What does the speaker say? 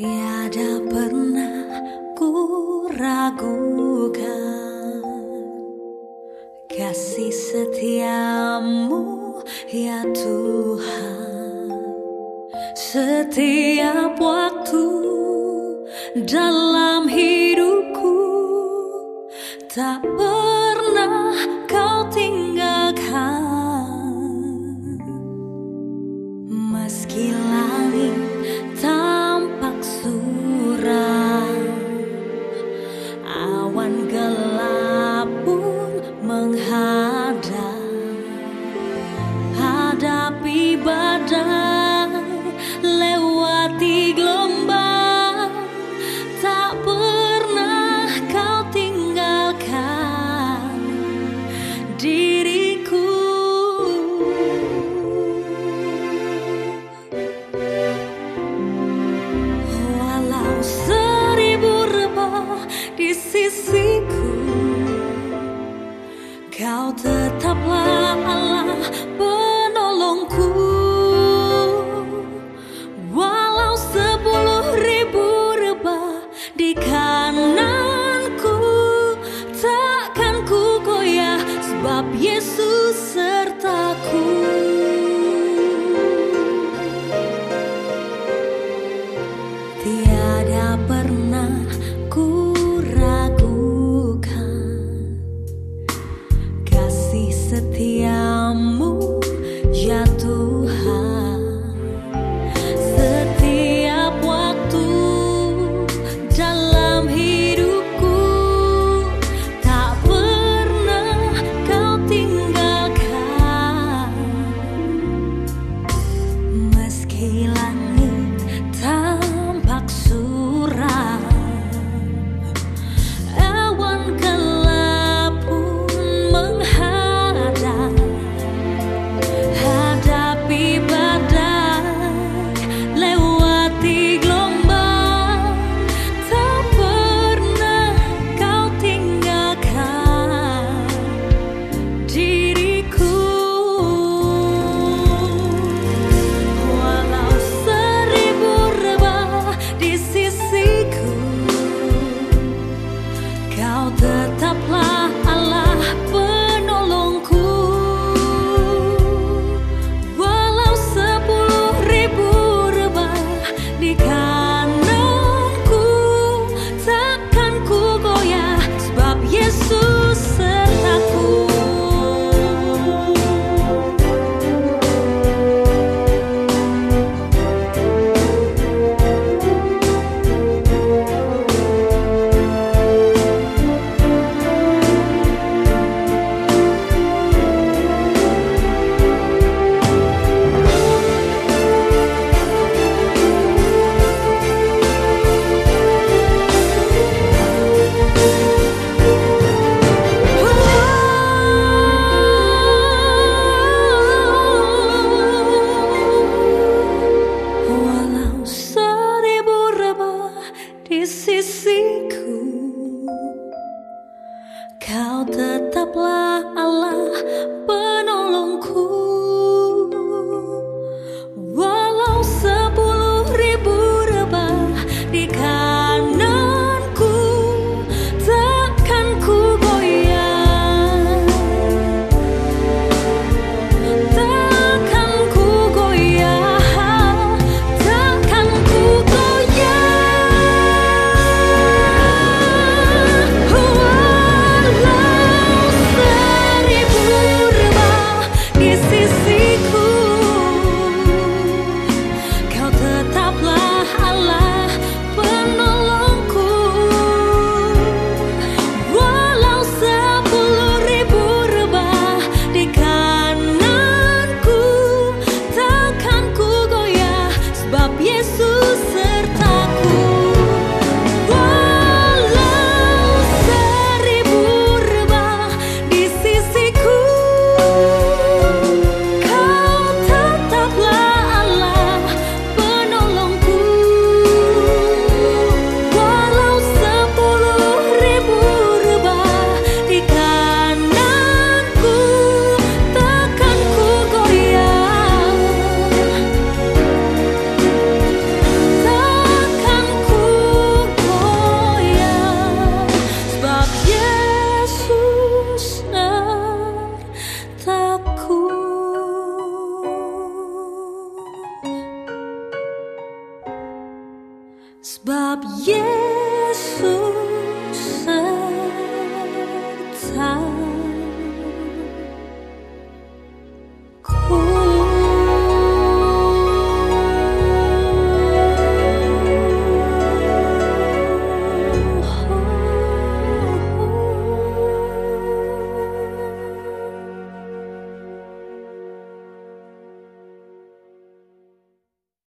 پرنا کو ہیرو گا مسکاری ستیہم